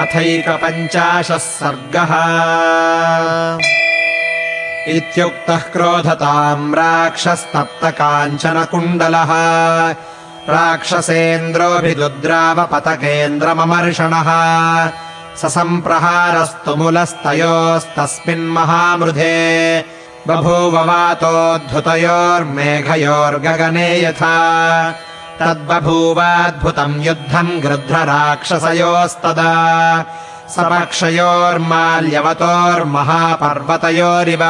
अथैकपञ्चाशः सर्गः। इत्युक्तः क्रोधताम् राक्षस्तप्त काञ्चन कुण्डलः राक्षसेन्द्रोऽभिदुद्रावपतकेन्द्रममर्षणः ससम्प्रहारस्तु मुलस्तयोस्तस्मिन्महामृधे बभूववातोद्धुतयोर्मेघयोर्गगने यथा तद्बभूवाद्भुतम् युद्धम् गृध्रराक्षसयोस्तदा समक्षयोर्माल्यवतोर्महापर्वतयोरिव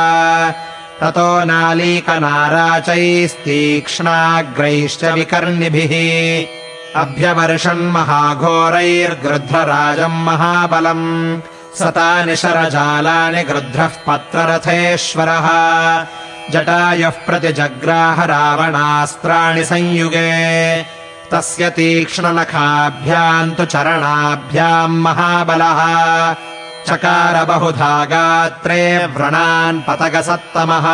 ततो नालीकनाराचैस्तीक्ष्णाग्रैश्च विकर्णिभिः। अभ्यवर्षन् महाघोरैर्गृध्रराजम् महाबलम्। सतानि शरजालानि गृध्रः पत्ररथेश्वरः जटायुः प्रतिजग्राह रावणास्त्राणि संयुगे। तस्य तीक्ष्णनखाभ्याम् तु चरणाभ्याम् महाबलः। चकार बहुधा गात्रे व्रणान् पतगसत्तमः।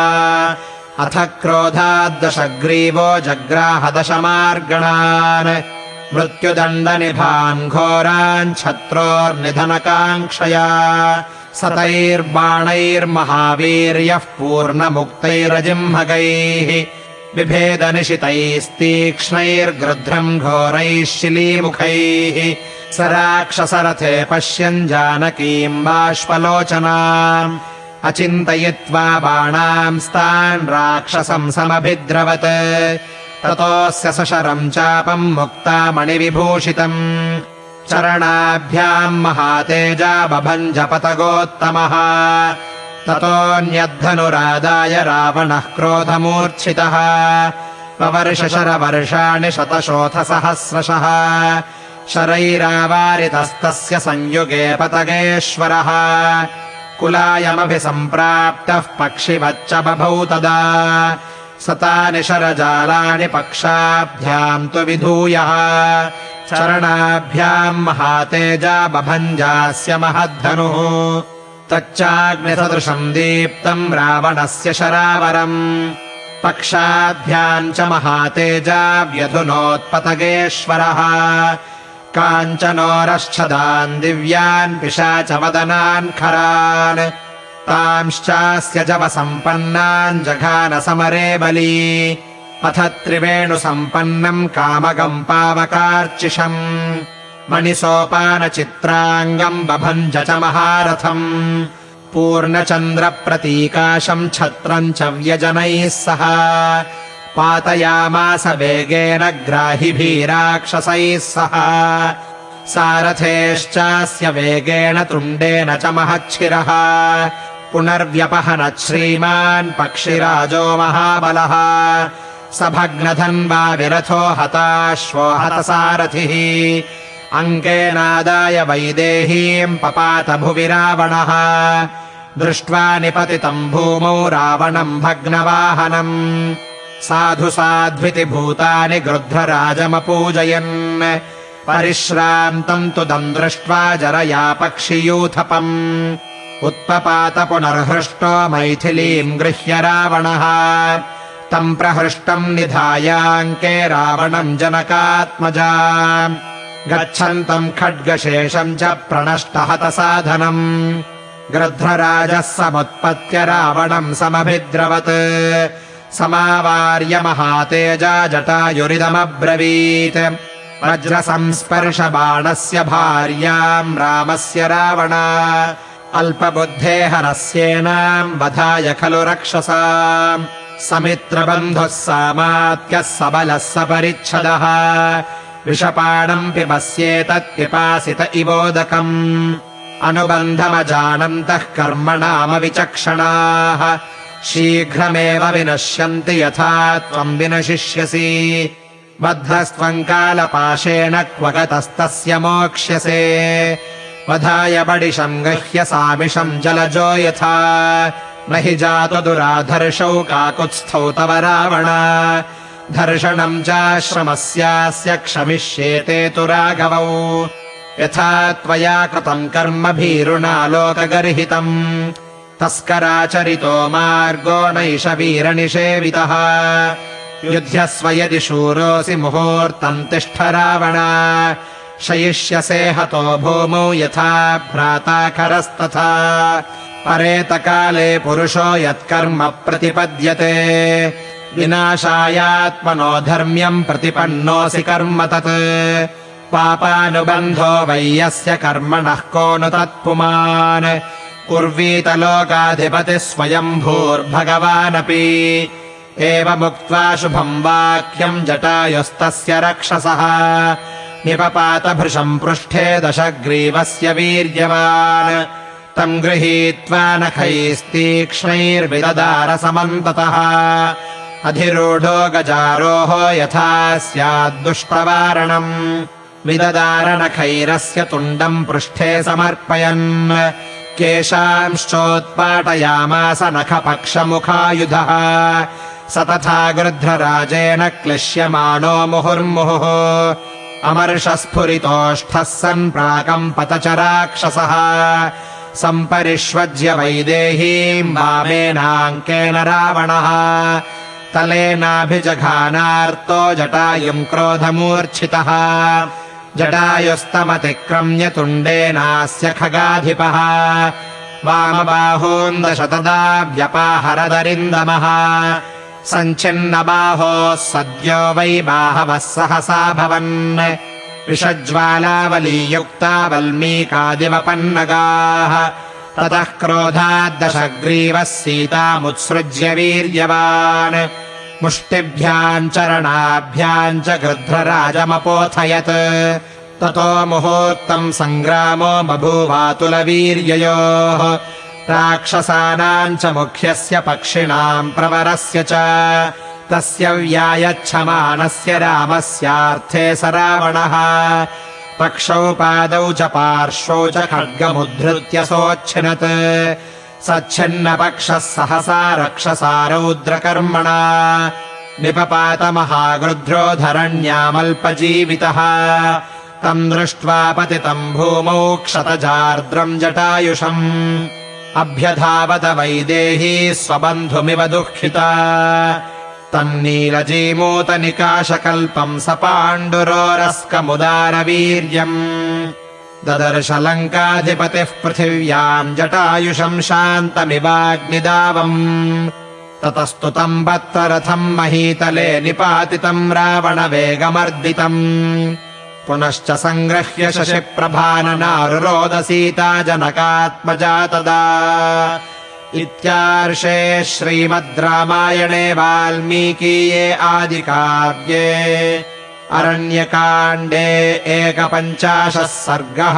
अथ क्रोधाद्दशग्रीवो जग्राहदशमार्गणान्। मृत्युदण्डनिभान् घोरान् छत्रोर्निधनकाङ्क्षया सतैर्बाणैर्महावीर्यः पूर्णमुक्तैरजिह्मगैः बिभेदनिशितैस्तीक्ष्णैर्गृध्रम् घोरैः शिलीमुखैः स राक्षसरथे पश्यन् जानकीम् बाष्पलोचनाम् अचिन्तयित्वा बाणांस्तान् राक्षसम् समभिद्रवत्। ततोऽस्य सशरम् चापम् मुक्ता मणिविभूषितम् चरणाभ्याम् महातेजा बभञ्जपतगोत्तमः। ततोऽन्यद्धनुरादाय रावणः क्रोधमूर्च्छितः। पवर्षशरवर्षाणि शतशोथसहस्रशः। शरैरावारितस्तस्य संयुगे पतगेश्वरः। कुलायमभिसम्प्राप्तः पक्षिवच्च बभौ तदा सतानि शरजालानि पक्षाभ्याम् तु विधूयः। चरणाभ्याम् महातेजा बभञ्जास्य महद्धनुः। तच्चाग्निसदृशम् दीप्तम् रावणस्य शरावरम्। पक्षाभ्याम् च महातेजा व्यधुनोत्पतगेश्वरः। काञ्चनोरश्छदान् दिव्यान् पिशाचवदनान् खरान् जवसम्पन्नान् जघानसमरे बली। अथ त्रिवेणुसम्पन्नम् कामगम् पावकार्चिषम्। मणिसोपानचित्राङ्गम् बभञ्ज च महारथम्। पूर्णचन्द्रप्रतीकाशम् छत्रम् च व्यजनैः सह। पातयामास वेगेन ग्राहिभिराक्षसैः सह। सारथेश्चास्य वेगेण तुण्डेन च महच्छिरः पुनर्व्यपहनत् श्रीमान् पक्षिराजो महाबलः। स भग्नधन्वा विरथो हताश्वो हतसारथिः। अङ्केनादाय वैदेहीम् पपात भुवि रावणः दृष्ट्वा निपतितम् भूमौ रावणम् भग्नवाहनम्। साधु साध्विति भूतानि गृध्रराजमपूजयन्। परिश्रान्तम् तु दम् दृष्ट्वा जरया पक्षियूथपम् उत्पपात पुनर्हृष्टो मैथिलीम् गृह्य रावणः। तम् प्रहृष्टम् निधायाङ्के रावणम् जनकात्मजा। गच्छन्तम् खड्गशेषम् च प्रणष्टहतसाधनम्। गृध्रराजः समुत्पत्य रावणम् समभिद्रवत्। समावार्य महातेजा जटायुरिदमब्रवीत्। वज्रसंस्पर्शबाणस्य भार्याम् रामस्य रावण अल्पबुद्धे हरस्येनाम् वधाय खलु रक्षसा समित्रबन्धुः सामात्यः सबलः सपरिच्छदः। विषपाणम् पिबस्येतत् पिपासित इवोदकम्। अनुबन्धमजानन्तः कर्मणामविचक्षणाः शीघ्रमेव विनश्यन्ति यथा त्वम् विनशिष्यसि। बद्धस्त्वम् कालपाशेन क्व गतस्तस्य मोक्ष्यसे वधाय बडिशम् गह्य सामिषम् जलजो यथा। न हि जातु दुराधर्षौ काकुत्स्थौ तव रावण। धर्षणम् चाश्रमस्यास्य क्षमिष्येते तु राघवौ। यथा त्वया कृतम् कर्म भीरुणा लोकगर्हितम् तस्कराचरितो मार्गो नैष वीरनिषेवितः। युध्यस्व यदि शूरोऽसि मुहूर्तम् तिष्ठ रावण शयिष्यसे हतो भूमौ यथा भ्राताखरस्तथा परेतकाले पुरुषो यत्कर्म प्रतिपद्यते। विनाशायात्मनो धर्म्यम् प्रतिपन्नोऽसि कर्म तत्। पापानुबन्धो वै यस्य कर्मणः को नु तत्पुमान्। कुर्वीत लोकाधिपतिः स्वयम्भूर्भगवानपि। एवमुक्त्वा शुभम् वाक्यम् जटायुस्तस्य रक्षसः निपपातभृशम् पृष्ठे दशग्रीवस्य वीर्यवान्। तम् गृहीत्वा नखैस्तीक्ष्णैर्विददारसमन्ततः अधिरूढो गजारोः यथा स्याद्दुष्प्रवारणम्। विददारनखैरस्य तुण्डम् पृष्ठे समर्पयन्। केशांश्चोत्पाटयामास नखपक्षमुखायुधः। स तथा गृध्रराजेन क्लिश्यमाणो मुहुर्मुहुः अमर्षस्फुरितोष्ठः सन् प्राकम्पत च राक्षसः सम्परिष्वज्य वैदेहीम् वामेनाङ्केन रावणः। तलेनाभिजघानार्तो जटायुम् क्रोधमूर्च्छितः। जटायुस्तमतिक्रम्य तुण्डेनास्य खगाधिपः। वामबाहून्दश तदा व्यपाहरदरिन्दमः सञ्छिन्नबाहोः सद्यो वै बाहवः सहसा भवन्। विषज्ज्वालावलीयुक्ता वल्मीकादिवपन्नगाः ततः क्रोधाद्दशग्रीवः सीतामुत्सृज्य वीर्यवान्। मुष्टिभ्याम् चरणाभ्याम् च गृध्रराजमपोथयत्। ततो मुहूर्तम् सङ्ग्रामो बभूवातुलवीर्ययोः राक्षसानाम् च मुख्यस्य पक्षिणाम् प्रवरस्य च। तस्य व्यायच्छमानस्य रामस्यार्थे स रावणः। पक्षौ पादौ च पार्श्वौ च खड्गमुद्धृत्य सोच्छिनत्। सच्छिन्नपक्षः सहसा रक्षसा रौद्रकर्मणा। निपपातमहागृध्रो धरण्यामल्पजीवितः। तम् दृष्ट्वा पतितम् भूमौ क्षतजार्द्रम् जटायुषम् अभ्यधावत वैदेही स्वबन्धुमिव दुःखिता। तन्नीलजीमूतनिकाशकल्पम् स पाण्डुरोरस्कमुदारवीर्यम् ददर्श लङ्काधिपतिः पृथिव्याम् जटायुषम् शान्तमिवाग्निदावम्। ततस्तु तम् बत्तरथम् महीतले निपातितम् रावणवेगमर्दितम् पुनश्च सङ्गृह्य शशिप्रभाननारुरोदसीता जनकात्मजा तदा इत्यार्षे श्रीमद् रामायणे वाल्मीकीये आदिकाव्ये। अरण्यकाण्डे एकपञ्चाशः सर्गः